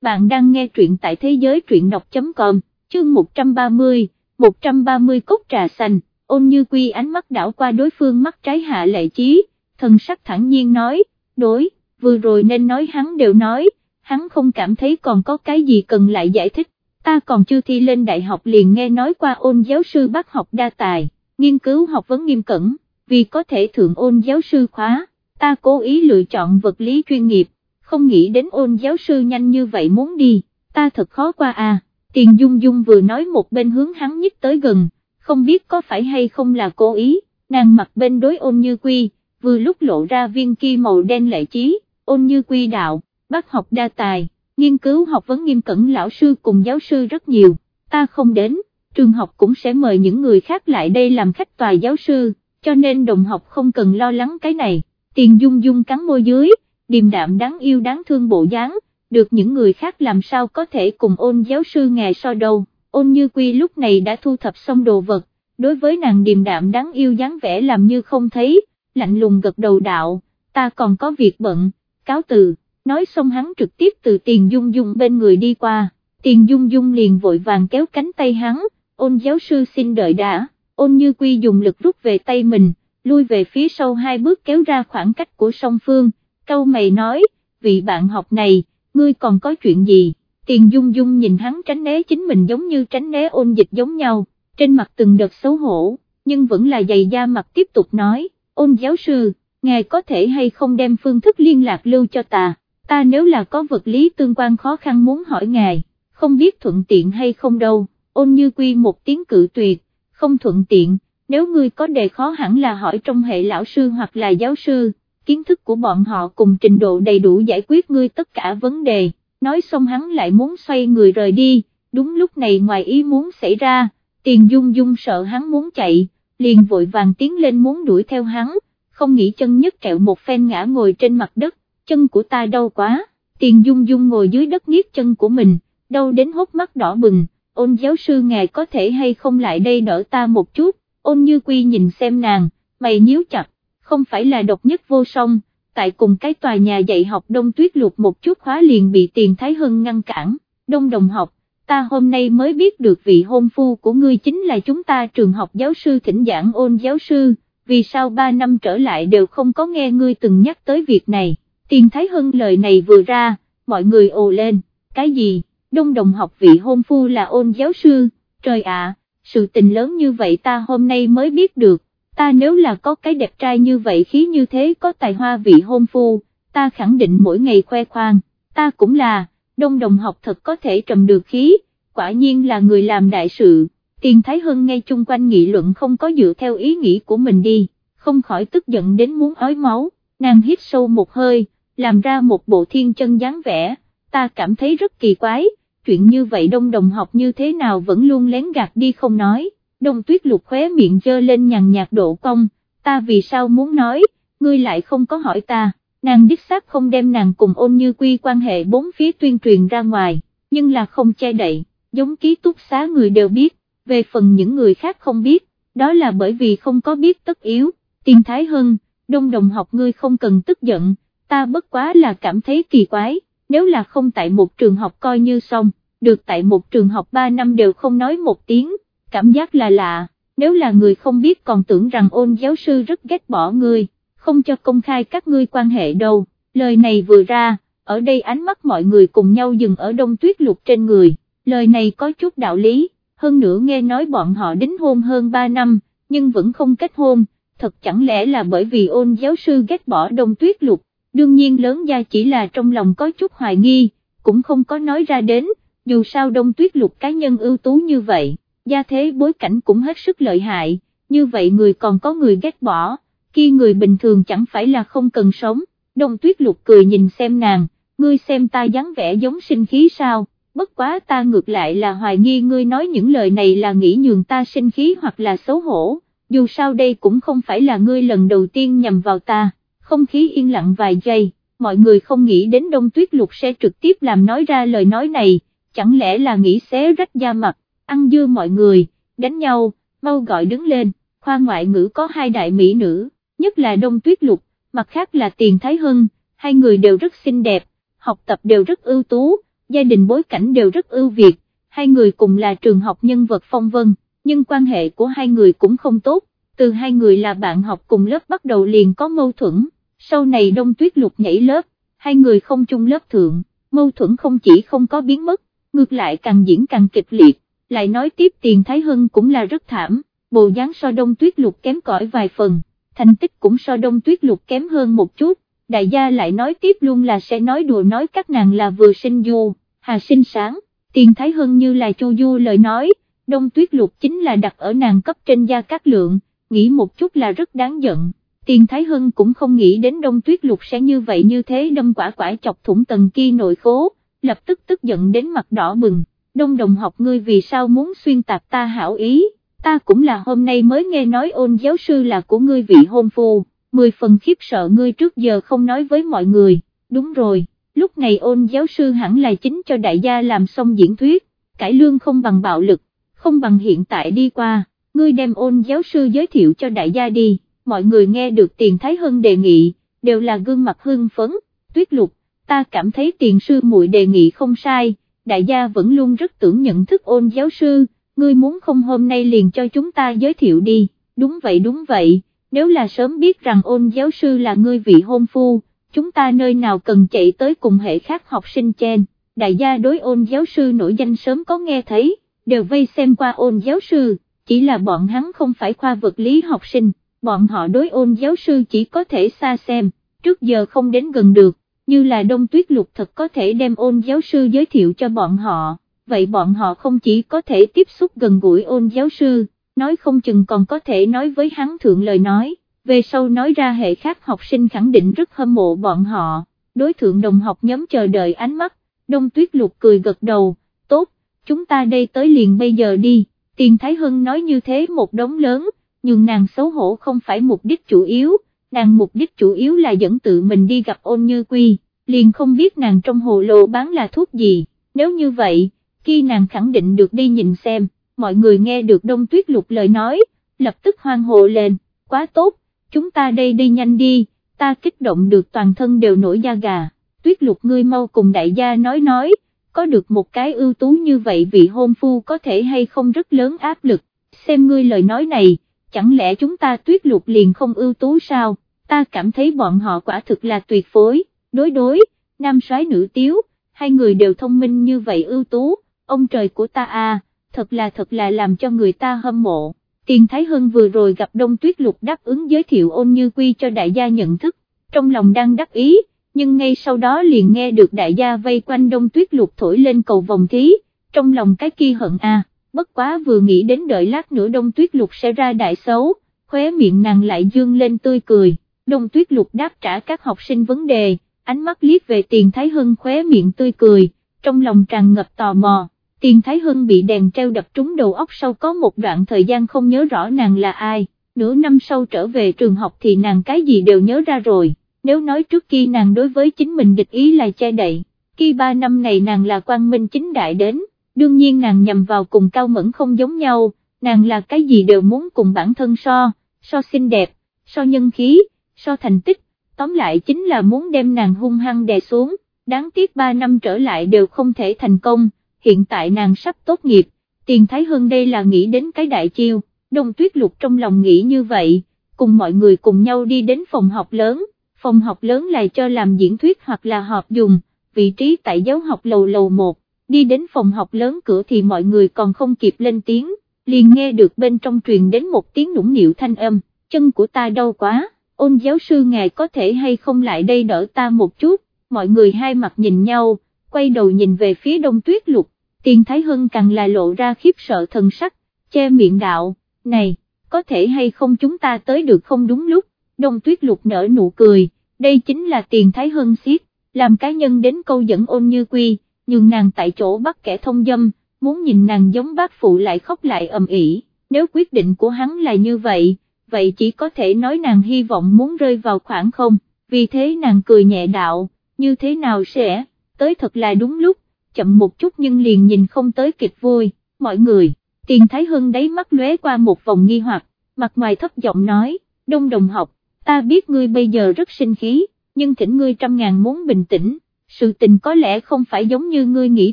bạn đang nghe truyện tại thế giới truyện đọc.com, chương 130, 130 cốc trà xanh, ôn như quy ánh mắt đảo qua đối phương mắt trái hạ lệ chí, thần sắc thẳng nhiên nói, đối, vừa rồi nên nói hắn đều nói, hắn không cảm thấy còn có cái gì cần lại giải thích, ta còn chưa thi lên đại học liền nghe nói qua ôn giáo sư bác học đa tài, nghiên cứu học vấn nghiêm cẩn, vì có thể thượng ôn giáo sư khóa, ta cố ý lựa chọn vật lý chuyên nghiệp không nghĩ đến ôn giáo sư nhanh như vậy muốn đi, ta thật khó qua à, tiền dung dung vừa nói một bên hướng hắn nhích tới gần, không biết có phải hay không là cố ý, nàng mặt bên đối ôn như quy, vừa lúc lộ ra viên kia màu đen lệ chí, ôn như quy đạo, bác học đa tài, nghiên cứu học vấn nghiêm cẩn lão sư cùng giáo sư rất nhiều, ta không đến, trường học cũng sẽ mời những người khác lại đây làm khách tòa giáo sư, cho nên đồng học không cần lo lắng cái này, tiền dung dung cắn môi dưới, điềm đạm đáng yêu đáng thương bộ dáng, được những người khác làm sao có thể cùng ôn giáo sư ngài so đâu, ôn như quy lúc này đã thu thập xong đồ vật, đối với nàng điềm đạm đáng yêu dáng vẻ làm như không thấy, lạnh lùng gật đầu đạo, ta còn có việc bận, cáo từ, nói xong hắn trực tiếp từ tiền dung dung bên người đi qua, tiền dung dung liền vội vàng kéo cánh tay hắn, ôn giáo sư xin đợi đã, ôn như quy dùng lực rút về tay mình, lui về phía sau hai bước kéo ra khoảng cách của song phương, câu mày nói, vị bạn học này, ngươi còn có chuyện gì, tiền dung dung nhìn hắn tránh né chính mình giống như tránh né ôn dịch giống nhau, trên mặt từng đợt xấu hổ, nhưng vẫn là dày da mặt tiếp tục nói, ôn giáo sư, ngài có thể hay không đem phương thức liên lạc lưu cho ta, ta nếu là có vật lý tương quan khó khăn muốn hỏi ngài, không biết thuận tiện hay không đâu, ôn như quy một tiếng cự tuyệt, không thuận tiện, nếu ngươi có đề khó hẳn là hỏi trong hệ lão sư hoặc là giáo sư, kiến thức của bọn họ cùng trình độ đầy đủ giải quyết ngươi tất cả vấn đề, nói xong hắn lại muốn xoay người rời đi, đúng lúc này ngoài ý muốn xảy ra, tiền dung dung sợ hắn muốn chạy, liền vội vàng tiến lên muốn đuổi theo hắn, không nghĩ chân nhất trẹo một phen ngã ngồi trên mặt đất, chân của ta đau quá, tiền dung dung ngồi dưới đất nghiết chân của mình, đau đến hốc mắt đỏ bừng, ôn giáo sư ngài có thể hay không lại đây đỡ ta một chút, ôn như quy nhìn xem nàng, mày nhíu chặt, không phải là độc nhất vô song, tại cùng cái tòa nhà dạy học đông tuyết lục một chút khóa liền bị tiền Thái Hân ngăn cản, đông đồng học, ta hôm nay mới biết được vị hôn phu của ngươi chính là chúng ta trường học giáo sư thỉnh giảng ôn giáo sư, vì sao ba năm trở lại đều không có nghe ngươi từng nhắc tới việc này, tiền Thái Hân lời này vừa ra, mọi người ồ lên, cái gì, đông đồng học vị hôn phu là ôn giáo sư, trời ạ, sự tình lớn như vậy ta hôm nay mới biết được, ta nếu là có cái đẹp trai như vậy khí như thế có tài hoa vị hôn phu, ta khẳng định mỗi ngày khoe khoang, ta cũng là, đông đồng học thật có thể trầm được khí, quả nhiên là người làm đại sự, tiền thái hưng ngay chung quanh nghị luận không có dựa theo ý nghĩ của mình đi, không khỏi tức giận đến muốn ói máu, nàng hít sâu một hơi, làm ra một bộ thiên chân dáng vẻ, ta cảm thấy rất kỳ quái, chuyện như vậy đông đồng học như thế nào vẫn luôn lén gạt đi không nói đông tuyết lục khóe miệng dơ lên nhằn nhạt độ cong, ta vì sao muốn nói, ngươi lại không có hỏi ta, nàng đích xác không đem nàng cùng ôn như quy quan hệ bốn phía tuyên truyền ra ngoài, nhưng là không che đậy, giống ký túc xá người đều biết, về phần những người khác không biết, đó là bởi vì không có biết tất yếu, tiền thái hơn, đông đồng học ngươi không cần tức giận, ta bất quá là cảm thấy kỳ quái, nếu là không tại một trường học coi như xong, được tại một trường học 3 năm đều không nói một tiếng cảm giác là lạ, nếu là người không biết còn tưởng rằng ôn giáo sư rất ghét bỏ ngươi, không cho công khai các ngươi quan hệ đâu, lời này vừa ra, ở đây ánh mắt mọi người cùng nhau dừng ở đông tuyết lục trên người, lời này có chút đạo lý, hơn nữa nghe nói bọn họ đính hôn hơn 3 năm, nhưng vẫn không kết hôn, thật chẳng lẽ là bởi vì ôn giáo sư ghét bỏ đông tuyết lục, đương nhiên lớn gia chỉ là trong lòng có chút hoài nghi, cũng không có nói ra đến, dù sao đông tuyết lục cá nhân ưu tú như vậy gia thế bối cảnh cũng hết sức lợi hại, như vậy người còn có người ghét bỏ, khi người bình thường chẳng phải là không cần sống, đông tuyết lục cười nhìn xem nàng, ngươi xem ta dáng vẻ giống sinh khí sao, bất quá ta ngược lại là hoài nghi ngươi nói những lời này là nghĩ nhường ta sinh khí hoặc là xấu hổ, dù sao đây cũng không phải là ngươi lần đầu tiên nhầm vào ta, không khí yên lặng vài giây, mọi người không nghĩ đến đông tuyết lục sẽ trực tiếp làm nói ra lời nói này, chẳng lẽ là nghĩ xé rách da mặt ăn dưa mọi người, đánh nhau, mau gọi đứng lên, khoa ngoại ngữ có hai đại mỹ nữ, nhất là Đông Tuyết Lục, mặt khác là Tiền Thái Hân, hai người đều rất xinh đẹp, học tập đều rất ưu tú, gia đình bối cảnh đều rất ưu việt, hai người cùng là trường học nhân vật phong vân, nhưng quan hệ của hai người cũng không tốt, từ hai người là bạn học cùng lớp bắt đầu liền có mâu thuẫn, sau này đông tuyết lục nhảy lớp, hai người không chung lớp thượng, mâu thuẫn không chỉ không có biến mất, ngược lại càng diễn càng kịch liệt, lại nói tiếp tiền Thái hưng cũng là rất thảm, bộ dáng so đông tuyết lục kém cỏi vài phần, thành tích cũng so đông tuyết lục kém hơn một chút, đại gia lại nói tiếp luôn là sẽ nói đùa nói các nàng là vừa sinh du, hà sinh sáng, tiền Thái hưng như là chu du lời nói, đông tuyết lục chính là đặt ở nàng cấp trên gia các lượng, nghĩ một chút là rất đáng giận. Tiền Thái hưng cũng không nghĩ đến đông tuyết lục sẽ như vậy như thế đâm quả quả chọc thủng tầng kia nội khố, lập tức tức giận đến mặt đỏ bừng, đông đồng học ngươi vì sao muốn xuyên tạc ta hảo ý, ta cũng là hôm nay mới nghe nói ôn giáo sư là của ngươi vị hôn phu, mười phần khiếp sợ ngươi trước giờ không nói với mọi người, đúng rồi, lúc này ôn giáo sư hẳn là chính cho đại gia làm xong diễn thuyết, cải lương không bằng bạo lực, không bằng hiện tại đi qua, ngươi đem ôn giáo sư giới thiệu cho đại gia đi, mọi người nghe được tiền Thái Hân đề nghị, đều là gương mặt hưng phấn, tuyết lục, ta cảm thấy tiền sư muội đề nghị không sai, đại gia vẫn luôn rất tưởng nhận thức ôn giáo sư, ngươi muốn không hôm nay liền cho chúng ta giới thiệu đi, đúng vậy đúng vậy, nếu là sớm biết rằng ôn giáo sư là ngươi vị hôn phu, chúng ta nơi nào cần chạy tới cùng hệ khác học sinh chen, đại gia đối ôn giáo sư nổi danh sớm có nghe thấy, đều vây xem qua ôn giáo sư, chỉ là bọn hắn không phải khoa vật lý học sinh, bọn họ đối ôn giáo sư chỉ có thể xa xem, trước giờ không đến gần được, như là đông tuyết lục thật có thể đem ôn giáo sư giới thiệu cho bọn họ, vậy bọn họ không chỉ có thể tiếp xúc gần gũi ôn giáo sư, nói không chừng còn có thể nói với hắn thượng lời nói, về sau nói ra hệ khác học sinh khẳng định rất hâm mộ bọn họ, đối thượng đồng học nhóm chờ đợi ánh mắt, đông tuyết lục cười gật đầu, tốt, chúng ta đây tới liền bây giờ đi, tiền Thái Hân nói như thế một đống lớn, nhưng nàng xấu hổ không phải mục đích chủ yếu, nàng mục đích chủ yếu là dẫn tự mình đi gặp ôn như quy, liền không biết nàng trong hồ lô bán là thuốc gì, nếu như vậy, khi nàng khẳng định được đi nhìn xem, mọi người nghe được đông tuyết lục lời nói, lập tức hoang hồ lên, quá tốt, chúng ta đây đi nhanh đi, ta kích động được toàn thân đều nổi da gà, tuyết lục ngươi mau cùng đại gia nói nói, có được một cái ưu tú như vậy vị hôn phu có thể hay không rất lớn áp lực, xem ngươi lời nói này, chẳng lẽ chúng ta tuyết lục liền không ưu tú sao, ta cảm thấy bọn họ quả thực là tuyệt phối, đối đối, nam soái nữ tiếu, hai người đều thông minh như vậy ưu tú, ông trời của ta à, thật là thật là làm cho người ta hâm mộ. Tiền Thái Hân vừa rồi gặp Đông Tuyết Lục đáp ứng giới thiệu ôn như quy cho đại gia nhận thức, trong lòng đang đắc ý, nhưng ngay sau đó liền nghe được đại gia vây quanh Đông Tuyết Lục thổi lên cầu vòng thí, trong lòng cái kia hận a bất quá vừa nghĩ đến đợi lát nữa đông tuyết lục sẽ ra đại xấu, khóe miệng nàng lại dương lên tươi cười, đông tuyết lục đáp trả các học sinh vấn đề, ánh mắt liếc về tiền Thái Hưng khóe miệng tươi cười, trong lòng tràn ngập tò mò, tiền Thái Hưng bị đèn treo đập trúng đầu óc sau có một đoạn thời gian không nhớ rõ nàng là ai, nửa năm sau trở về trường học thì nàng cái gì đều nhớ ra rồi, nếu nói trước khi nàng đối với chính mình địch ý là che đậy, khi ba năm này nàng là Quan minh chính đại đến đương nhiên nàng nhằm vào cùng cao mẫn không giống nhau, nàng là cái gì đều muốn cùng bản thân so, so xinh đẹp, so nhân khí, so thành tích, tóm lại chính là muốn đem nàng hung hăng đè xuống, đáng tiếc 3 năm trở lại đều không thể thành công, hiện tại nàng sắp tốt nghiệp, tiền thái hơn đây là nghĩ đến cái đại chiêu, đông tuyết lục trong lòng nghĩ như vậy, cùng mọi người cùng nhau đi đến phòng học lớn, phòng học lớn là cho làm diễn thuyết hoặc là họp dùng, vị trí tại giáo học lầu lầu 1 đi đến phòng học lớn cửa thì mọi người còn không kịp lên tiếng, liền nghe được bên trong truyền đến một tiếng nũng nịu thanh âm, chân của ta đau quá, ôn giáo sư ngài có thể hay không lại đây đỡ ta một chút, mọi người hai mặt nhìn nhau, quay đầu nhìn về phía đông tuyết lục, tiền thái hưng càng là lộ ra khiếp sợ thần sắc, che miệng đạo, này, có thể hay không chúng ta tới được không đúng lúc, đông tuyết lục nở nụ cười, đây chính là tiền thái hưng xiết, làm cá nhân đến câu dẫn ôn như quy nhưng nàng tại chỗ bắt kẻ thông dâm, muốn nhìn nàng giống bác phụ lại khóc lại ầm ĩ. nếu quyết định của hắn là như vậy, vậy chỉ có thể nói nàng hy vọng muốn rơi vào khoảng không, vì thế nàng cười nhẹ đạo, như thế nào sẽ, tới thật là đúng lúc, chậm một chút nhưng liền nhìn không tới kịch vui, mọi người, tiền thái hưng đáy mắt lóe qua một vòng nghi hoặc, mặt ngoài thấp giọng nói, đông đồng học, ta biết ngươi bây giờ rất sinh khí, nhưng thỉnh ngươi trăm ngàn muốn bình tĩnh, sự tình có lẽ không phải giống như ngươi nghĩ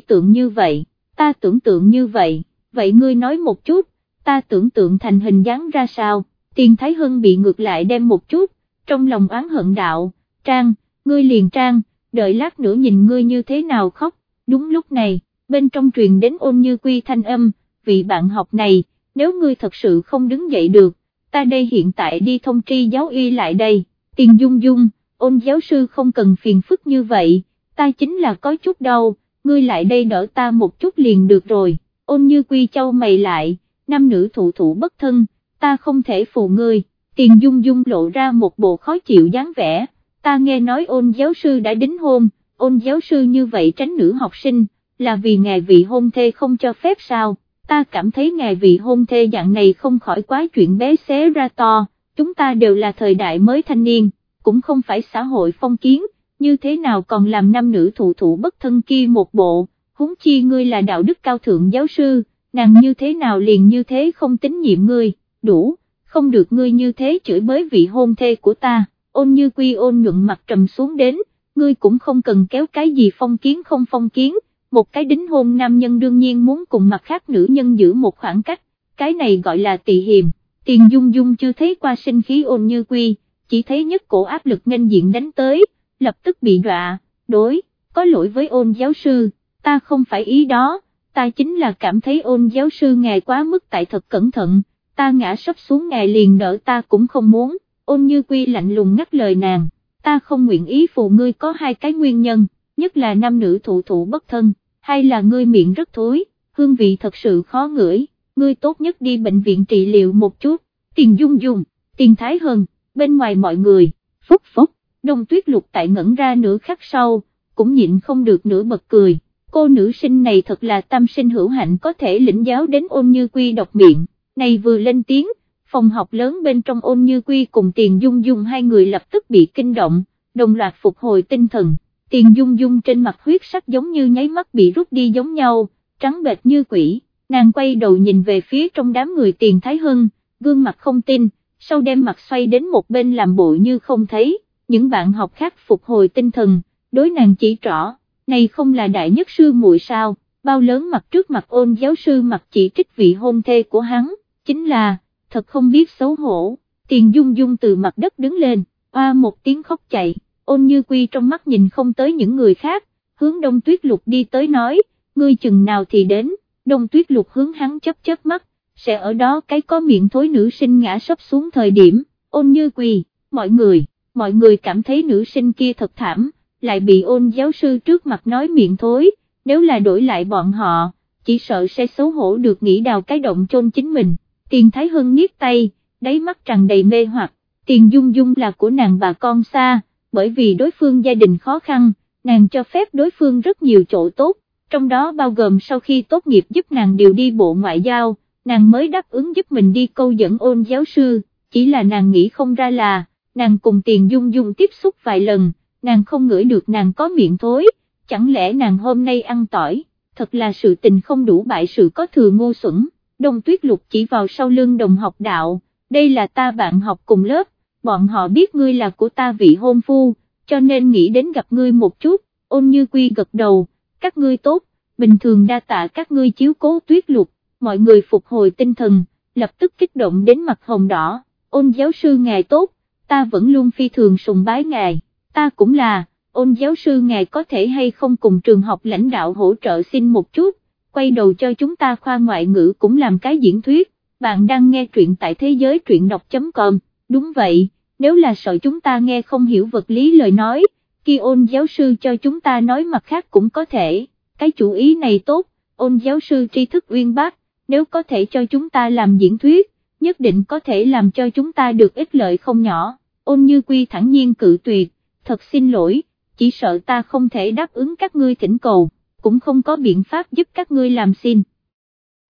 tượng như vậy, ta tưởng tượng như vậy, vậy ngươi nói một chút, ta tưởng tượng thành hình dáng ra sao, tiền Thái Hưng bị ngược lại đem một chút, trong lòng oán hận đạo, Trang, ngươi liền Trang, đợi lát nữa nhìn ngươi như thế nào khóc, đúng lúc này, bên trong truyền đến ôn như quy thanh âm, vị bạn học này, nếu ngươi thật sự không đứng dậy được, ta đây hiện tại đi thông tri giáo y lại đây, tiền dung dung, ôn giáo sư không cần phiền phức như vậy, ta chính là có chút đau, ngươi lại đây đỡ ta một chút liền được rồi, ôn như quy châu mày lại, nam nữ thụ thụ bất thân, ta không thể phù ngươi, tiền dung dung lộ ra một bộ khó chịu dáng vẻ, ta nghe nói ôn giáo sư đã đính hôn, ôn giáo sư như vậy tránh nữ học sinh, là vì ngài vị hôn thê không cho phép sao, ta cảm thấy ngài vị hôn thê dạng này không khỏi quá chuyện bé xé ra to, chúng ta đều là thời đại mới thanh niên, cũng không phải xã hội phong kiến, như thế nào còn làm nam nữ thụ thụ bất thân kia một bộ, huống chi ngươi là đạo đức cao thượng giáo sư, nàng như thế nào liền như thế không tín nhiệm ngươi, đủ, không được ngươi như thế chửi bới vị hôn thê của ta, ôn như quy ôn nhuận mặt trầm xuống đến, ngươi cũng không cần kéo cái gì phong kiến không phong kiến, một cái đính hôn nam nhân đương nhiên muốn cùng mặt khác nữ nhân giữ một khoảng cách, cái này gọi là tỳ hiềm, tiền dung dung chưa thấy qua sinh khí ôn như quy, chỉ thấy nhất cổ áp lực nghênh diện đánh tới, lập tức bị đọa, đối, có lỗi với ôn giáo sư, ta không phải ý đó, ta chính là cảm thấy ôn giáo sư ngài quá mức tại thật cẩn thận, ta ngã sắp xuống ngài liền đỡ ta cũng không muốn, ôn như quy lạnh lùng ngắt lời nàng, ta không nguyện ý phụ ngươi có hai cái nguyên nhân, nhất là nam nữ thụ thụ bất thân, hay là ngươi miệng rất thối, hương vị thật sự khó ngửi, ngươi tốt nhất đi bệnh viện trị liệu một chút, tiền dung dung, tiền thái hơn, bên ngoài mọi người, phúc phúc, đông tuyết lục tại ngẩn ra nửa khắc sau, cũng nhịn không được nửa bật cười, cô nữ sinh này thật là tâm sinh hữu hạnh có thể lĩnh giáo đến ôn như quy độc miệng, này vừa lên tiếng, phòng học lớn bên trong ôn như quy cùng tiền dung dung hai người lập tức bị kinh động, đồng loạt phục hồi tinh thần, tiền dung dung trên mặt huyết sắc giống như nháy mắt bị rút đi giống nhau, trắng bệch như quỷ, nàng quay đầu nhìn về phía trong đám người tiền thái hưng, gương mặt không tin, sau đem mặt xoay đến một bên làm bộ như không thấy, những bạn học khác phục hồi tinh thần, đối nàng chỉ trỏ, này không là đại nhất sư muội sao, bao lớn mặt trước mặt ôn giáo sư mặt chỉ trích vị hôn thê của hắn, chính là, thật không biết xấu hổ, tiền dung dung từ mặt đất đứng lên, oa một tiếng khóc chạy, ôn như quy trong mắt nhìn không tới những người khác, hướng đông tuyết lục đi tới nói, ngươi chừng nào thì đến, đông tuyết lục hướng hắn chấp chớp mắt, sẽ ở đó cái có miệng thối nữ sinh ngã sấp xuống thời điểm, ôn như quy, mọi người, mọi người cảm thấy nữ sinh kia thật thảm, lại bị ôn giáo sư trước mặt nói miệng thối, nếu là đổi lại bọn họ, chỉ sợ sẽ xấu hổ được nghĩ đào cái động chôn chính mình, tiền thái hưng niết tay, đáy mắt tràn đầy mê hoặc, tiền dung dung là của nàng bà con xa, bởi vì đối phương gia đình khó khăn, nàng cho phép đối phương rất nhiều chỗ tốt, trong đó bao gồm sau khi tốt nghiệp giúp nàng điều đi bộ ngoại giao, nàng mới đáp ứng giúp mình đi câu dẫn ôn giáo sư, chỉ là nàng nghĩ không ra là, nàng cùng tiền dung dung tiếp xúc vài lần, nàng không ngửi được nàng có miệng thối, chẳng lẽ nàng hôm nay ăn tỏi, thật là sự tình không đủ bại sự có thừa ngu xuẩn, đông tuyết lục chỉ vào sau lưng đồng học đạo, đây là ta bạn học cùng lớp, bọn họ biết ngươi là của ta vị hôn phu, cho nên nghĩ đến gặp ngươi một chút, ôn như quy gật đầu, các ngươi tốt, bình thường đa tạ các ngươi chiếu cố tuyết lục, mọi người phục hồi tinh thần, lập tức kích động đến mặt hồng đỏ, ôn giáo sư ngài tốt, ta vẫn luôn phi thường sùng bái ngài, ta cũng là, ôn giáo sư ngài có thể hay không cùng trường học lãnh đạo hỗ trợ xin một chút, quay đầu cho chúng ta khoa ngoại ngữ cũng làm cái diễn thuyết, bạn đang nghe truyện tại thế giới truyện đọc.com, đúng vậy, nếu là sợ chúng ta nghe không hiểu vật lý lời nói, khi ôn giáo sư cho chúng ta nói mặt khác cũng có thể, cái chủ ý này tốt, ôn giáo sư tri thức uyên bác, nếu có thể cho chúng ta làm diễn thuyết, nhất định có thể làm cho chúng ta được ích lợi không nhỏ, ôn như quy thẳng nhiên cự tuyệt, thật xin lỗi, chỉ sợ ta không thể đáp ứng các ngươi thỉnh cầu, cũng không có biện pháp giúp các ngươi làm xin.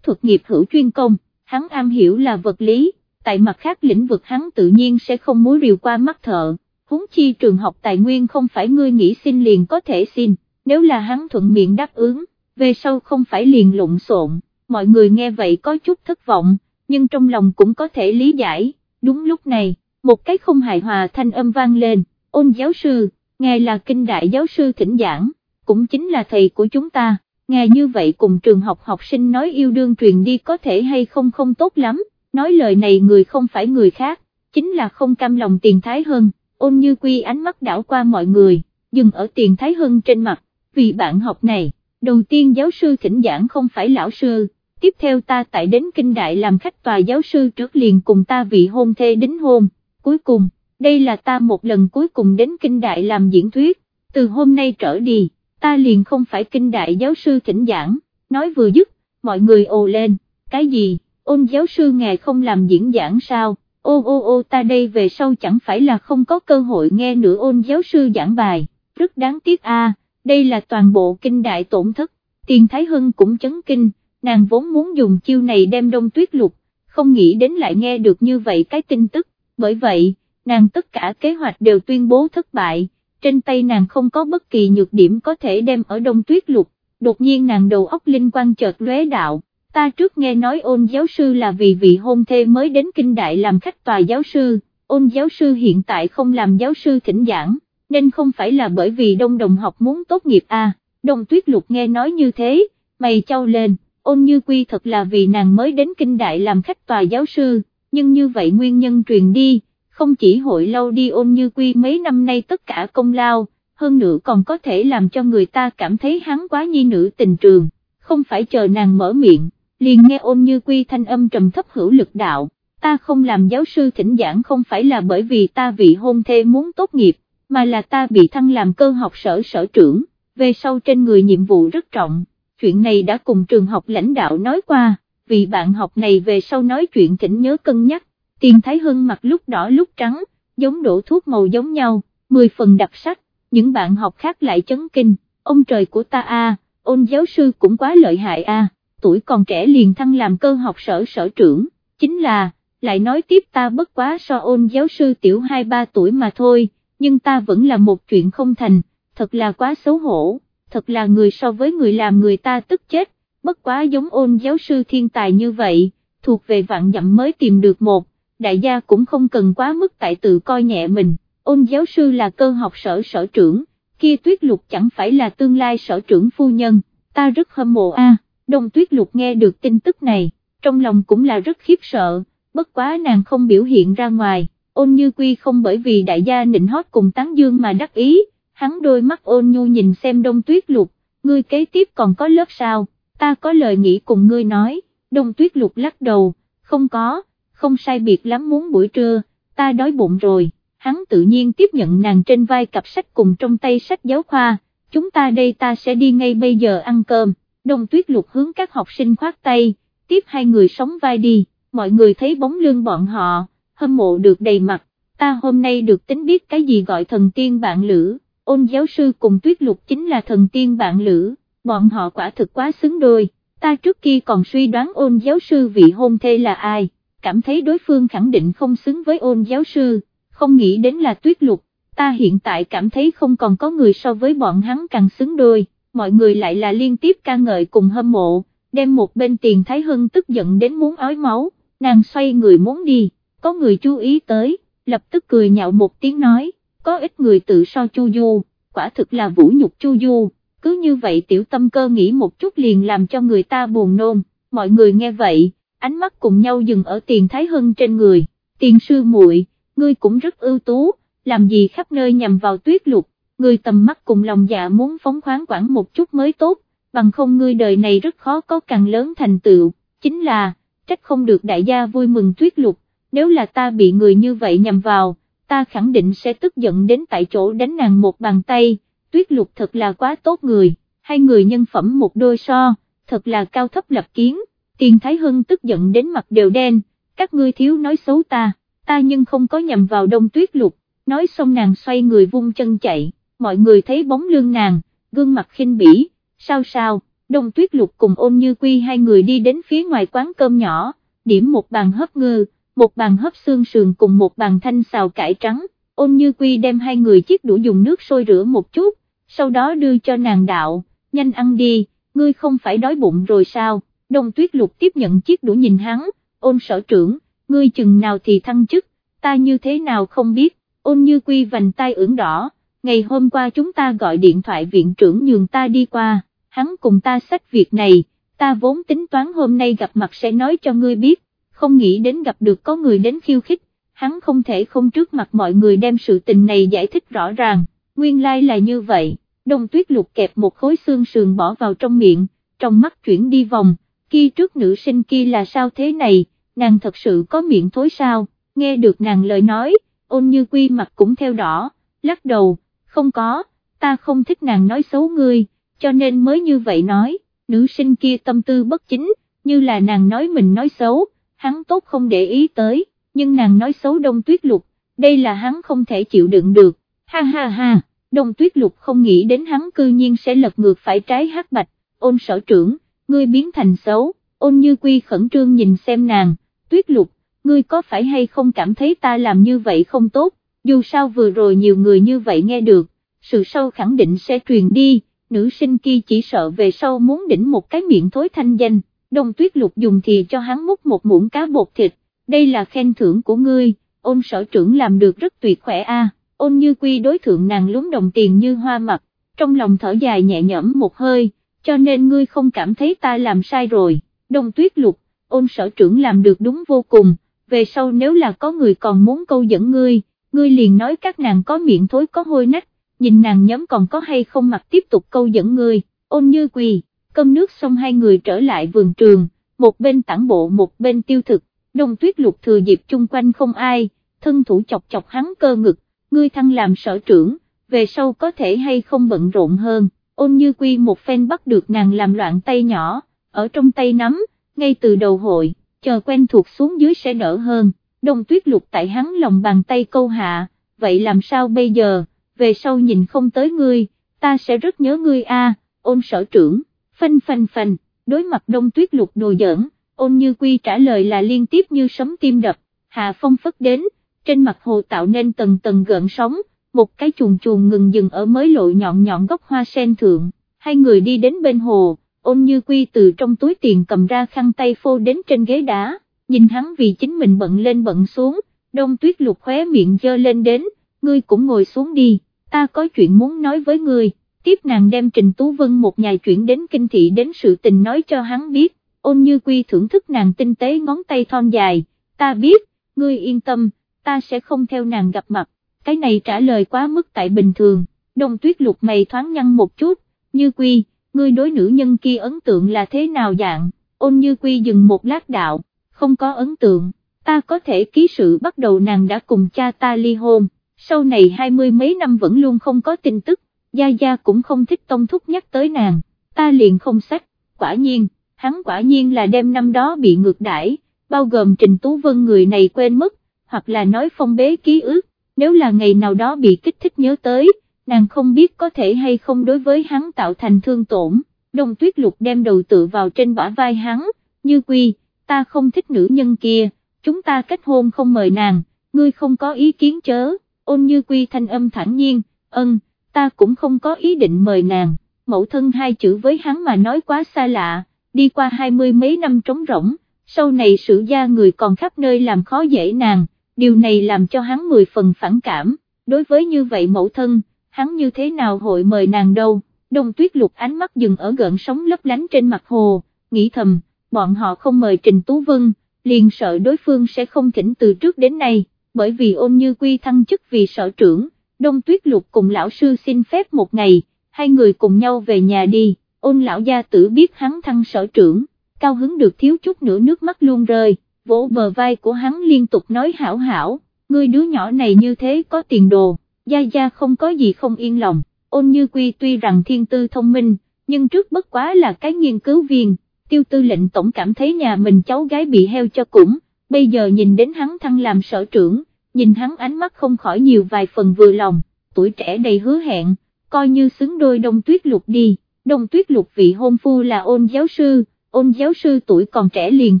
Thuật nghiệp hữu chuyên công, hắn am hiểu là vật lý, tại mặt khác lĩnh vực hắn tự nhiên sẽ không mối rìu qua mắt thợ, huống chi trường học tài nguyên không phải ngươi nghĩ xin liền có thể xin, nếu là hắn thuận miệng đáp ứng, về sau không phải liền lộn xộn, mọi người nghe vậy có chút thất vọng, nhưng trong lòng cũng có thể lý giải, đúng lúc này, một cái không hài hòa thanh âm vang lên, ôn giáo sư, ngài là kinh đại giáo sư thỉnh giảng, cũng chính là thầy của chúng ta, ngài như vậy cùng trường học học sinh nói yêu đương truyền đi có thể hay không không tốt lắm, nói lời này người không phải người khác, chính là không cam lòng tiền thái hơn, ôn như quy ánh mắt đảo qua mọi người, dừng ở tiền thái hơn trên mặt, vì bạn học này, đầu tiên giáo sư thỉnh giảng không phải lão sư, tiếp theo ta tại đến kinh đại làm khách tòa giáo sư trước liền cùng ta vị hôn thê đính hôn, cuối cùng, đây là ta một lần cuối cùng đến kinh đại làm diễn thuyết, từ hôm nay trở đi, ta liền không phải kinh đại giáo sư thỉnh giảng, nói vừa dứt, mọi người ồ lên, cái gì, ôn giáo sư ngài không làm diễn giảng sao, ô ô ô ta đây về sau chẳng phải là không có cơ hội nghe nữa ôn giáo sư giảng bài, rất đáng tiếc a. đây là toàn bộ kinh đại tổn thất, tiền Thái Hưng cũng chấn kinh, nàng vốn muốn dùng chiêu này đem đông tuyết lục, không nghĩ đến lại nghe được như vậy cái tin tức, bởi vậy, nàng tất cả kế hoạch đều tuyên bố thất bại, trên tay nàng không có bất kỳ nhược điểm có thể đem ở đông tuyết lục, đột nhiên nàng đầu óc linh quan chợt lóe đạo, ta trước nghe nói ôn giáo sư là vì vị hôn thê mới đến kinh đại làm khách tòa giáo sư, ôn giáo sư hiện tại không làm giáo sư thỉnh giảng, nên không phải là bởi vì đông đồng học muốn tốt nghiệp à, đông tuyết lục nghe nói như thế, mày trao lên, ôn như quy thật là vì nàng mới đến kinh đại làm khách tòa giáo sư, nhưng như vậy nguyên nhân truyền đi, không chỉ hội lâu đi ôn như quy mấy năm nay tất cả công lao, hơn nữa còn có thể làm cho người ta cảm thấy hắn quá nhi nữ tình trường, không phải chờ nàng mở miệng, liền nghe ôn như quy thanh âm trầm thấp hữu lực đạo, ta không làm giáo sư thỉnh giảng không phải là bởi vì ta vị hôn thê muốn tốt nghiệp, mà là ta bị thăng làm cơ học sở sở trưởng, về sau trên người nhiệm vụ rất trọng, chuyện này đã cùng trường học lãnh đạo nói qua, vì bạn học này về sau nói chuyện thỉnh nhớ cân nhắc, tiền thái hưng mặt lúc đỏ lúc trắng, giống đổ thuốc màu giống nhau, 10 phần đặc sắc, những bạn học khác lại chấn kinh, ông trời của ta a, ôn giáo sư cũng quá lợi hại a, tuổi còn trẻ liền thăng làm cơ học sở sở trưởng, chính là, lại nói tiếp ta bất quá so ôn giáo sư tiểu 2-3 tuổi mà thôi, nhưng ta vẫn là một chuyện không thành, thật là quá xấu hổ, thật là người so với người làm người ta tức chết, bất quá giống ôn giáo sư thiên tài như vậy, thuộc về vạn dặm mới tìm được một, đại gia cũng không cần quá mức tại tự coi nhẹ mình, ôn giáo sư là cơ học sở sở trưởng, kia tuyết lục chẳng phải là tương lai sở trưởng phu nhân, ta rất hâm mộ a. Đông tuyết lục nghe được tin tức này, trong lòng cũng là rất khiếp sợ, bất quá nàng không biểu hiện ra ngoài, ôn như quy không bởi vì đại gia nịnh hót cùng tán dương mà đắc ý, hắn đôi mắt ôn nhu nhìn xem đông tuyết lục, ngươi kế tiếp còn có lớp sao, ta có lời nghĩ cùng ngươi nói, đông tuyết lục lắc đầu, không có, không sai biệt lắm muốn buổi trưa, ta đói bụng rồi, hắn tự nhiên tiếp nhận nàng trên vai cặp sách cùng trong tay sách giáo khoa, chúng ta đây ta sẽ đi ngay bây giờ ăn cơm, đông tuyết lục hướng các học sinh khoát tay, tiếp hai người sống vai đi, mọi người thấy bóng lưng bọn họ, hâm mộ được đầy mặt, ta hôm nay được tính biết cái gì gọi thần tiên bạn lữ, ôn giáo sư cùng tuyết lục chính là thần tiên bạn lữ, bọn họ quả thực quá xứng đôi, ta trước kia còn suy đoán ôn giáo sư vị hôn thê là ai, cảm thấy đối phương khẳng định không xứng với ôn giáo sư, không nghĩ đến là tuyết lục, ta hiện tại cảm thấy không còn có người so với bọn hắn càng xứng đôi, mọi người lại là liên tiếp ca ngợi cùng hâm mộ, đem một bên tiền Thái Hưng tức giận đến muốn ói máu, nàng xoay người muốn đi, có người chú ý tới, lập tức cười nhạo một tiếng nói, có ít người tự so Chu Du, quả thực là vũ nhục Chu Du, cứ như vậy tiểu tâm cơ nghĩ một chút liền làm cho người ta buồn nôn, mọi người nghe vậy, ánh mắt cùng nhau dừng ở tiền Thái Hưng trên người, tiền sư muội, ngươi cũng rất ưu tú, làm gì khắp nơi nhằm vào tuyết lục, người tầm mắt cùng lòng dạ muốn phóng khoáng quản một chút mới tốt, bằng không ngươi đời này rất khó có càng lớn thành tựu, chính là, trách không được đại gia vui mừng tuyết lục, nếu là ta bị người như vậy nhằm vào, ta khẳng định sẽ tức giận đến tại chỗ đánh nàng một bàn tay, tuyết lục thật là quá tốt người, hai người nhân phẩm một đôi so, thật là cao thấp lập kiến, tiền thái hưng tức giận đến mặt đều đen, các ngươi thiếu nói xấu ta, ta nhưng không có nhầm vào đông tuyết lục, nói xong nàng xoay người vung chân chạy mọi người thấy bóng lưng nàng, gương mặt khinh bỉ, sao sao, đông tuyết lục cùng ôn như quy hai người đi đến phía ngoài quán cơm nhỏ, điểm một bàn hấp ngư, một bàn hấp xương sườn cùng một bàn thanh xào cải trắng, ôn như quy đem hai người chiếc đũa dùng nước sôi rửa một chút, sau đó đưa cho nàng đạo, nhanh ăn đi, ngươi không phải đói bụng rồi sao, đông tuyết lục tiếp nhận chiếc đũa nhìn hắn, ôn sở trưởng, ngươi chừng nào thì thăng chức, ta như thế nào không biết, ôn như quy vành tay ửng đỏ ngày hôm qua chúng ta gọi điện thoại viện trưởng nhường ta đi qua, hắn cùng ta sách việc này, ta vốn tính toán hôm nay gặp mặt sẽ nói cho ngươi biết, không nghĩ đến gặp được có người đến khiêu khích, hắn không thể không trước mặt mọi người đem sự tình này giải thích rõ ràng, nguyên lai là như vậy, đông tuyết lục kẹp một khối xương sườn bỏ vào trong miệng, trong mắt chuyển đi vòng, kia trước nữ sinh kia là sao thế này, nàng thật sự có miệng thối sao, nghe được nàng lời nói, ôn như quy mặt cũng theo đỏ, lắc đầu, không có, ta không thích nàng nói xấu ngươi, cho nên mới như vậy nói, nữ sinh kia tâm tư bất chính, như là nàng nói mình nói xấu, hắn tốt không để ý tới, nhưng nàng nói xấu đông tuyết lục, đây là hắn không thể chịu đựng được, ha ha ha, đông tuyết lục không nghĩ đến hắn cư nhiên sẽ lật ngược phải trái hát bạch, ôn sở trưởng, ngươi biến thành xấu, ôn như quy khẩn trương nhìn xem nàng, tuyết lục, ngươi có phải hay không cảm thấy ta làm như vậy không tốt, dù sao vừa rồi nhiều người như vậy nghe được, sự sâu khẳng định sẽ truyền đi, nữ sinh kia chỉ sợ về sau muốn đỉnh một cái miệng thối thanh danh, đông tuyết lục dùng thì cho hắn múc một muỗng cá bột thịt, đây là khen thưởng của ngươi, ôn sở trưởng làm được rất tuyệt khỏe a. ôn như quy đối thượng nàng lúng đồng tiền như hoa mặt, trong lòng thở dài nhẹ nhõm một hơi, cho nên ngươi không cảm thấy ta làm sai rồi, đông tuyết lục, ôn sở trưởng làm được đúng vô cùng, về sau nếu là có người còn muốn câu dẫn ngươi, ngươi liền nói các nàng có miệng thối có hôi nách, nhìn nàng nhóm còn có hay không mặc tiếp tục câu dẫn ngươi, ôn như quỳ, cơm nước xong hai người trở lại vườn trường, một bên tản bộ một bên tiêu thực, đông tuyết lục thừa dịp chung quanh không ai, thân thủ chọc chọc hắn cơ ngực, ngươi thăng làm sở trưởng, về sau có thể hay không bận rộn hơn, ôn như quy một phen bắt được nàng làm loạn tay nhỏ, ở trong tay nắm, ngay từ đầu hội, chờ quen thuộc xuống dưới sẽ đỡ hơn, đông tuyết lục tại hắn lòng bàn tay câu hạ, vậy làm sao bây giờ, về sau nhìn không tới ngươi, ta sẽ rất nhớ ngươi a. ôn sở trưởng, phanh phanh phanh, đối mặt đông tuyết lục đồ giỡn, ôn như quy trả lời là liên tiếp như sấm tim đập, hạ phong phất đến, trên mặt hồ tạo nên tầng tầng gợn sóng, một cái chuồng chuồng ngừng dừng ở mới lộ nhọn nhọn gốc hoa sen thượng, hai người đi đến bên hồ, ôn như quy từ trong túi tiền cầm ra khăn tay phô đến trên ghế đá, nhìn hắn vì chính mình bận lên bận xuống, đông tuyết lục khóe miệng dơ lên đến, ngươi cũng ngồi xuống đi, ta có chuyện muốn nói với ngươi, tiếp nàng đem Trình Tú Vân một nhà chuyển đến kinh thị đến sự tình nói cho hắn biết, ôn như quy thưởng thức nàng tinh tế ngón tay thon dài, ta biết, ngươi yên tâm, ta sẽ không theo nàng gặp mặt, cái này trả lời quá mức tại bình thường, đông tuyết lục mày thoáng nhăn một chút, như quy, ngươi đối nữ nhân kia ấn tượng là thế nào dạng, ôn như quy dừng một lát đạo, không có ấn tượng, ta có thể ký sự bắt đầu nàng đã cùng cha ta ly hôn, sau này hai mươi mấy năm vẫn luôn không có tin tức, Gia Gia cũng không thích tông thúc nhắc tới nàng, ta liền không sách, quả nhiên, hắn quả nhiên là đêm năm đó bị ngược đãi, bao gồm Trình Tú Vân người này quên mất, hoặc là nói phong bế ký ức, nếu là ngày nào đó bị kích thích nhớ tới, nàng không biết có thể hay không đối với hắn tạo thành thương tổn, đông tuyết lục đem đầu tự vào trên bả vai hắn, như quy, ta không thích nữ nhân kia, chúng ta kết hôn không mời nàng, ngươi không có ý kiến chớ, ôn như quy thanh âm thản nhiên, ân, ta cũng không có ý định mời nàng, mẫu thân hai chữ với hắn mà nói quá xa lạ, đi qua hai mươi mấy năm trống rỗng, sau này sử gia người còn khắp nơi làm khó dễ nàng, điều này làm cho hắn mười phần phản cảm, đối với như vậy mẫu thân, hắn như thế nào hội mời nàng đâu, đông tuyết lục ánh mắt dừng ở gợn sóng lấp lánh trên mặt hồ, nghĩ thầm, bọn họ không mời Trình Tú Vân, liền sợ đối phương sẽ không thỉnh từ trước đến nay, bởi vì ôn như quy thăng chức vì sở trưởng, đông tuyết lục cùng lão sư xin phép một ngày, hai người cùng nhau về nhà đi, ôn lão gia tử biết hắn thăng sở trưởng, cao hứng được thiếu chút nữa nước mắt luôn rơi, vỗ bờ vai của hắn liên tục nói hảo hảo, ngươi đứa nhỏ này như thế có tiền đồ, gia gia không có gì không yên lòng, ôn như quy tuy rằng thiên tư thông minh, nhưng trước bất quá là cái nghiên cứu viên, tiêu tư lệnh tổng cảm thấy nhà mình cháu gái bị heo cho cũng, bây giờ nhìn đến hắn thăng làm sở trưởng, nhìn hắn ánh mắt không khỏi nhiều vài phần vừa lòng, tuổi trẻ đầy hứa hẹn, coi như xứng đôi đông tuyết lục đi, đông tuyết lục vị hôn phu là ôn giáo sư, ôn giáo sư tuổi còn trẻ liền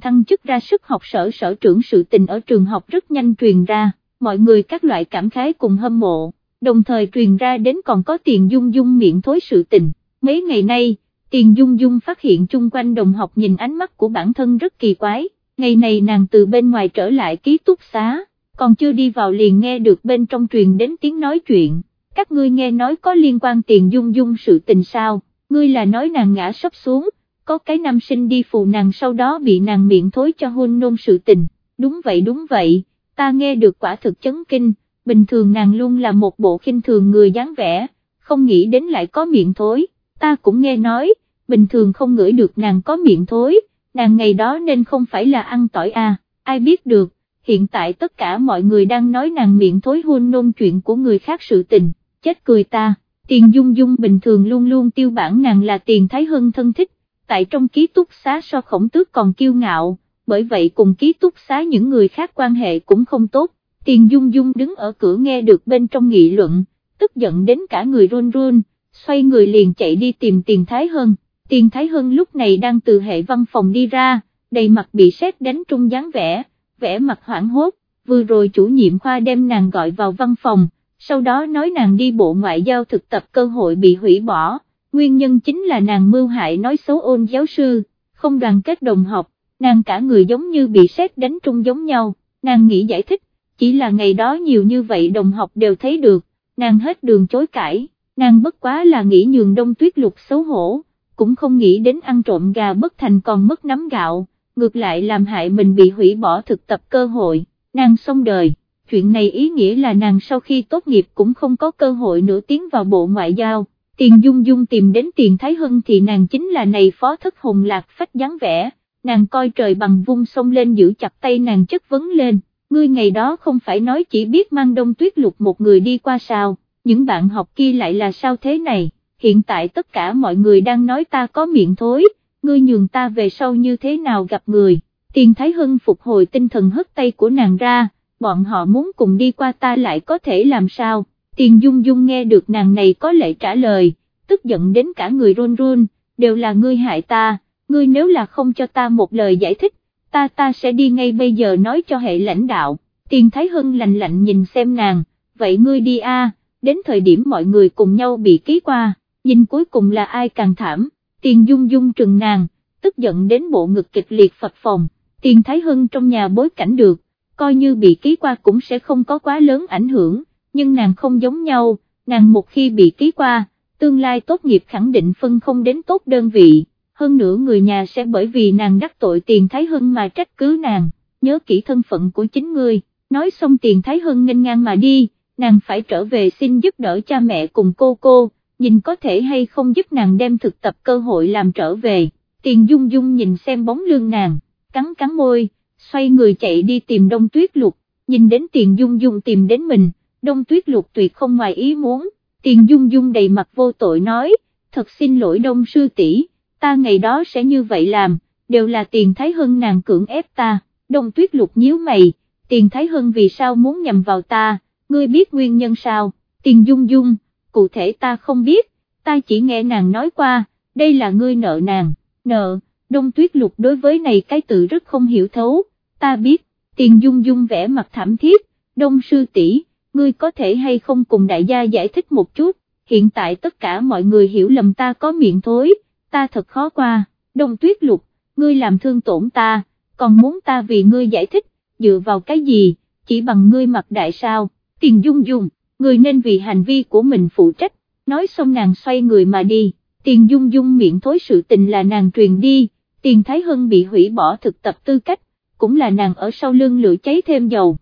thăng chức ra sức học sở sở trưởng sự tình ở trường học rất nhanh truyền ra, mọi người các loại cảm khái cùng hâm mộ, đồng thời truyền ra đến còn có tiền dung dung miệng thối sự tình, mấy ngày nay, tiền dung dung phát hiện chung quanh đồng học nhìn ánh mắt của bản thân rất kỳ quái, ngày này nàng từ bên ngoài trở lại ký túc xá, còn chưa đi vào liền nghe được bên trong truyền đến tiếng nói chuyện, các ngươi nghe nói có liên quan tiền dung dung sự tình sao, ngươi là nói nàng ngã sắp xuống, có cái nam sinh đi phụ nàng sau đó bị nàng miệng thối cho hôn nôn sự tình, đúng vậy đúng vậy, ta nghe được quả thực chấn kinh, bình thường nàng luôn là một bộ khinh thường người dáng vẻ, không nghĩ đến lại có miệng thối, ta cũng nghe nói, bình thường không ngửi được nàng có miệng thối, nàng ngày đó nên không phải là ăn tỏi à, ai biết được, hiện tại tất cả mọi người đang nói nàng miệng thối hôn nôn chuyện của người khác sự tình, chết cười ta, tiền dung dung bình thường luôn luôn tiêu bản nàng là tiền thái hân thân thích, tại trong ký túc xá so khổng tước còn kiêu ngạo, bởi vậy cùng ký túc xá những người khác quan hệ cũng không tốt, tiền dung dung đứng ở cửa nghe được bên trong nghị luận, tức giận đến cả người run run, xoay người liền chạy đi tìm tiền thái hân, tiền thái hân lúc này đang từ hệ văn phòng đi ra, đầy mặt bị sét đánh trung dáng vẻ, vẻ mặt hoảng hốt, vừa rồi chủ nhiệm khoa đem nàng gọi vào văn phòng, sau đó nói nàng đi bộ ngoại giao thực tập cơ hội bị hủy bỏ, nguyên nhân chính là nàng mưu hại nói xấu ôn giáo sư, không đoàn kết đồng học, nàng cả người giống như bị sét đánh trung giống nhau, nàng nghĩ giải thích, chỉ là ngày đó nhiều như vậy đồng học đều thấy được, nàng hết đường chối cãi, nàng bất quá là nghĩ nhường đông tuyết lục xấu hổ, cũng không nghĩ đến ăn trộm gà bất thành còn mất nắm gạo, ngược lại làm hại mình bị hủy bỏ thực tập cơ hội, nàng xong đời, chuyện này ý nghĩa là nàng sau khi tốt nghiệp cũng không có cơ hội nữa tiến vào bộ ngoại giao, tiền dung dung tìm đến tiền Thái hưng thì nàng chính là này phó thất hùng lạc phách dáng vẻ, nàng coi trời bằng vung sông lên giữ chặt tay nàng chất vấn lên, ngươi ngày đó không phải nói chỉ biết mang đông tuyết lục một người đi qua sao, những bạn học kia lại là sao thế này, hiện tại tất cả mọi người đang nói ta có miệng thối, ngươi nhường ta về sau như thế nào gặp người, tiền Thái Hân phục hồi tinh thần hất tay của nàng ra, bọn họ muốn cùng đi qua ta lại có thể làm sao, tiền dung dung nghe được nàng này có lệ trả lời, tức giận đến cả người run run, đều là ngươi hại ta, ngươi nếu là không cho ta một lời giải thích, ta ta sẽ đi ngay bây giờ nói cho hệ lãnh đạo, tiền Thái Hân lạnh lạnh nhìn xem nàng, vậy ngươi đi a, đến thời điểm mọi người cùng nhau bị ký qua, nhìn cuối cùng là ai càng thảm tiền dung dung trừng nàng, tức giận đến bộ ngực kịch liệt phật phòng, tiền thái hân trong nhà bối cảnh được, coi như bị ký qua cũng sẽ không có quá lớn ảnh hưởng, nhưng nàng không giống nhau, nàng một khi bị ký qua, tương lai tốt nghiệp khẳng định phân không đến tốt đơn vị, hơn nữa người nhà sẽ bởi vì nàng đắc tội tiền thái hân mà trách cứ nàng, nhớ kỹ thân phận của chính người. nói xong tiền thái hân nghênh ngang mà đi, nàng phải trở về xin giúp đỡ cha mẹ cùng cô cô nhìn có thể hay không giúp nàng đem thực tập cơ hội làm trở về, tiền dung dung nhìn xem bóng lưng nàng, cắn cắn môi, xoay người chạy đi tìm đông tuyết lục, nhìn đến tiền dung dung tìm đến mình, đông tuyết lục tuyệt không ngoài ý muốn, tiền dung dung đầy mặt vô tội nói, thật xin lỗi đông sư tỷ, ta ngày đó sẽ như vậy làm, đều là tiền thái hân nàng cưỡng ép ta, đông tuyết lục nhíu mày, tiền thái hân vì sao muốn nhầm vào ta, ngươi biết nguyên nhân sao, tiền dung dung, cụ thể ta không biết, ta chỉ nghe nàng nói qua, đây là ngươi nợ nàng, nợ, đông tuyết lục đối với này cái tự rất không hiểu thấu, ta biết, tiền dung dung vẽ mặt thảm thiết, đông sư tỷ, ngươi có thể hay không cùng đại gia giải thích một chút, hiện tại tất cả mọi người hiểu lầm ta có miệng thối, ta thật khó qua, đông tuyết lục, ngươi làm thương tổn ta, còn muốn ta vì ngươi giải thích, dựa vào cái gì, chỉ bằng ngươi mặt đại sao, tiền dung dung người nên vì hành vi của mình phụ trách, nói xong nàng xoay người mà đi, tiền dung dung miệng thối sự tình là nàng truyền đi, tiền Thái Hân bị hủy bỏ thực tập tư cách, cũng là nàng ở sau lưng lửa cháy thêm dầu.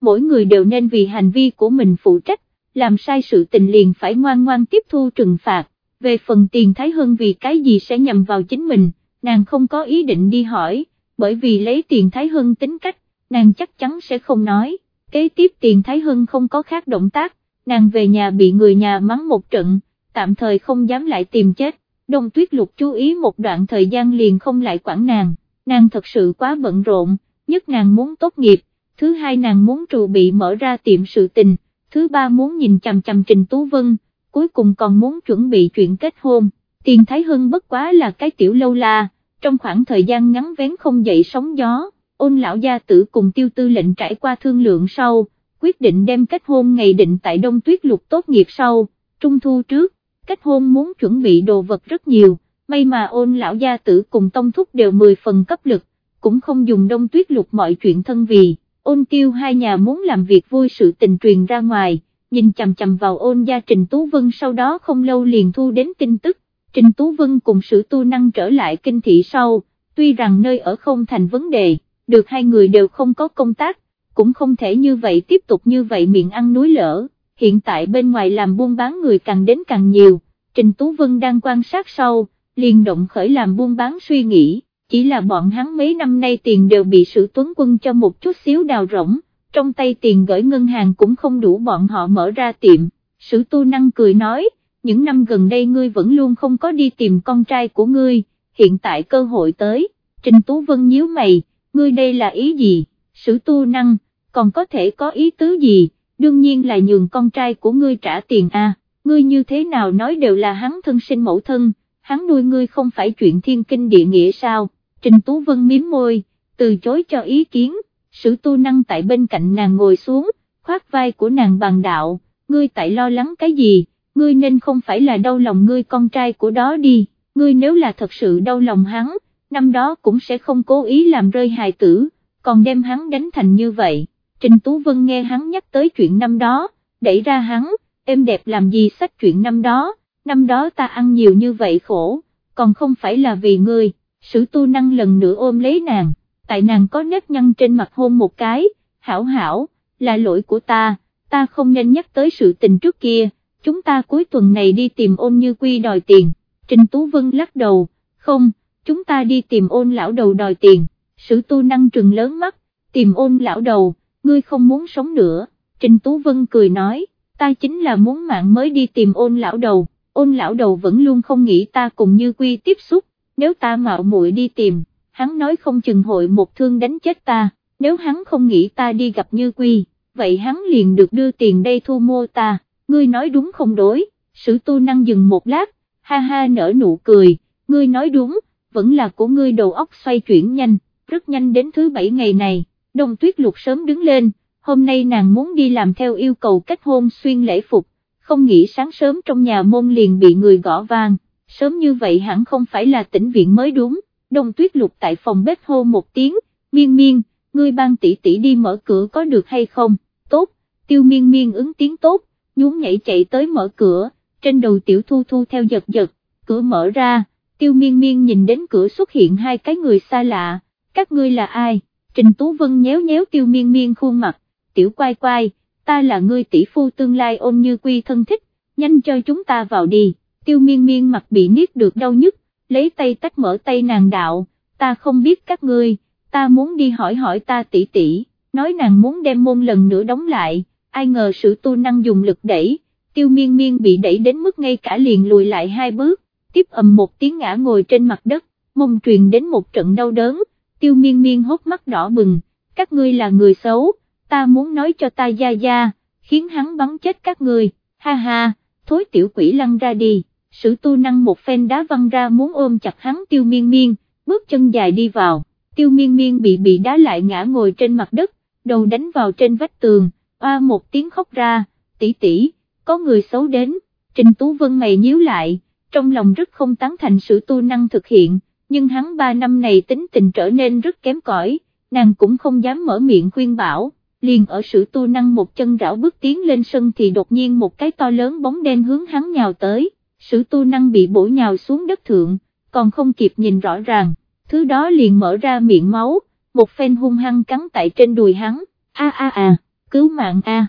Mỗi người đều nên vì hành vi của mình phụ trách, làm sai sự tình liền phải ngoan ngoan tiếp thu trừng phạt, về phần tiền Thái Hân vì cái gì sẽ nhầm vào chính mình, nàng không có ý định đi hỏi, bởi vì lấy tiền Thái Hân tính cách, nàng chắc chắn sẽ không nói kế tiếp tiền Thái Hưng không có khác động tác, nàng về nhà bị người nhà mắng một trận, tạm thời không dám lại tìm chết, đông tuyết lục chú ý một đoạn thời gian liền không lại quản nàng, nàng thật sự quá bận rộn, nhất nàng muốn tốt nghiệp, thứ hai nàng muốn trù bị mở ra tiệm sự tình, thứ ba muốn nhìn chằm chằm Trình Tú Vân, cuối cùng còn muốn chuẩn bị chuyện kết hôn, tiền Thái Hưng bất quá là cái tiểu lâu la, trong khoảng thời gian ngắn vén không dậy sóng gió ôn lão gia tử cùng tiêu tư lệnh trải qua thương lượng sau, quyết định đem kết hôn ngày định tại đông tuyết lục tốt nghiệp sau, trung thu trước, kết hôn muốn chuẩn bị đồ vật rất nhiều, may mà ôn lão gia tử cùng tông thúc đều 10 phần cấp lực, cũng không dùng đông tuyết lục mọi chuyện thân vì, ôn tiêu hai nhà muốn làm việc vui sự tình truyền ra ngoài, nhìn chằm chằm vào ôn gia Trình Tú Vân sau đó không lâu liền thu đến tin tức, Trình Tú Vân cùng sử tu năng trở lại kinh thị sau, tuy rằng nơi ở không thành vấn đề, được hai người đều không có công tác, cũng không thể như vậy tiếp tục như vậy miệng ăn núi lỡ, hiện tại bên ngoài làm buôn bán người càng đến càng nhiều, Trình Tú Vân đang quan sát sau, liền động khởi làm buôn bán suy nghĩ, chỉ là bọn hắn mấy năm nay tiền đều bị sự tuấn quân cho một chút xíu đào rỗng, trong tay tiền gửi ngân hàng cũng không đủ bọn họ mở ra tiệm, sử tu năng cười nói, những năm gần đây ngươi vẫn luôn không có đi tìm con trai của ngươi, hiện tại cơ hội tới, Trình Tú Vân nhíu mày, ngươi đây là ý gì, sử tu năng, còn có thể có ý tứ gì, đương nhiên là nhường con trai của ngươi trả tiền a. ngươi như thế nào nói đều là hắn thân sinh mẫu thân, hắn nuôi ngươi không phải chuyện thiên kinh địa nghĩa sao, Trình Tú Vân miếm môi, từ chối cho ý kiến, sử tu năng tại bên cạnh nàng ngồi xuống, khoác vai của nàng bàn đạo, ngươi tại lo lắng cái gì, ngươi nên không phải là đau lòng ngươi con trai của đó đi, ngươi nếu là thật sự đau lòng hắn, năm đó cũng sẽ không cố ý làm rơi hài tử, còn đem hắn đánh thành như vậy. Trình Tú Vân nghe hắn nhắc tới chuyện năm đó, đẩy ra hắn, em đẹp làm gì sách chuyện năm đó, năm đó ta ăn nhiều như vậy khổ, còn không phải là vì ngươi, sử tu năng lần nữa ôm lấy nàng, tại nàng có nếp nhăn trên mặt hôn một cái, hảo hảo, là lỗi của ta, ta không nên nhắc tới sự tình trước kia, chúng ta cuối tuần này đi tìm ôn như quy đòi tiền, Trình Tú Vân lắc đầu, không, chúng ta đi tìm ôn lão đầu đòi tiền, sử tu năng trừng lớn mắt, tìm ôn lão đầu, ngươi không muốn sống nữa, Trình Tú Vân cười nói, ta chính là muốn mạng mới đi tìm ôn lão đầu, ôn lão đầu vẫn luôn không nghĩ ta cùng như quy tiếp xúc, nếu ta mạo muội đi tìm, hắn nói không chừng hội một thương đánh chết ta, nếu hắn không nghĩ ta đi gặp như quy, vậy hắn liền được đưa tiền đây thu mua ta, ngươi nói đúng không đối, sử tu năng dừng một lát, ha ha nở nụ cười, ngươi nói đúng, vẫn là của ngươi đầu óc xoay chuyển nhanh, rất nhanh đến thứ bảy ngày này, đông tuyết lục sớm đứng lên, hôm nay nàng muốn đi làm theo yêu cầu kết hôn xuyên lễ phục, không nghĩ sáng sớm trong nhà môn liền bị người gõ vang, sớm như vậy hẳn không phải là tỉnh viện mới đúng, đông tuyết lục tại phòng bếp hô một tiếng, miên miên, ngươi ban tỷ tỷ đi mở cửa có được hay không, tốt, tiêu miên miên ứng tiếng tốt, nhún nhảy chạy tới mở cửa, trên đầu tiểu thu thu theo giật giật, cửa mở ra, tiêu miên miên nhìn đến cửa xuất hiện hai cái người xa lạ, các ngươi là ai, Trình Tú Vân nhéo nhéo tiêu miên miên khuôn mặt, tiểu quay quay, ta là ngươi tỷ phu tương lai ôn như quy thân thích, nhanh cho chúng ta vào đi, tiêu miên miên mặt bị niết được đau nhức, lấy tay tách mở tay nàng đạo, ta không biết các ngươi, ta muốn đi hỏi hỏi ta tỷ tỷ, nói nàng muốn đem môn lần nữa đóng lại, ai ngờ sự tu năng dùng lực đẩy, tiêu miên miên bị đẩy đến mức ngay cả liền lùi lại hai bước, tiếp ầm một tiếng ngã ngồi trên mặt đất, mông truyền đến một trận đau đớn, tiêu miên miên hốt mắt đỏ bừng, các ngươi là người xấu, ta muốn nói cho ta gia gia, khiến hắn bắn chết các ngươi, ha ha, thối tiểu quỷ lăn ra đi, sử tu năng một phen đá văng ra muốn ôm chặt hắn tiêu miên miên, bước chân dài đi vào, tiêu miên miên bị bị đá lại ngã ngồi trên mặt đất, đầu đánh vào trên vách tường, oa một tiếng khóc ra, tỷ tỷ, có người xấu đến, Trình Tú Vân mày nhíu lại, trong lòng rất không tán thành sự tu năng thực hiện, nhưng hắn ba năm này tính tình trở nên rất kém cỏi, nàng cũng không dám mở miệng khuyên bảo, liền ở sự tu năng một chân rảo bước tiến lên sân thì đột nhiên một cái to lớn bóng đen hướng hắn nhào tới, sự tu năng bị bổ nhào xuống đất thượng, còn không kịp nhìn rõ ràng, thứ đó liền mở ra miệng máu, một phen hung hăng cắn tại trên đùi hắn, a a a, cứu mạng a.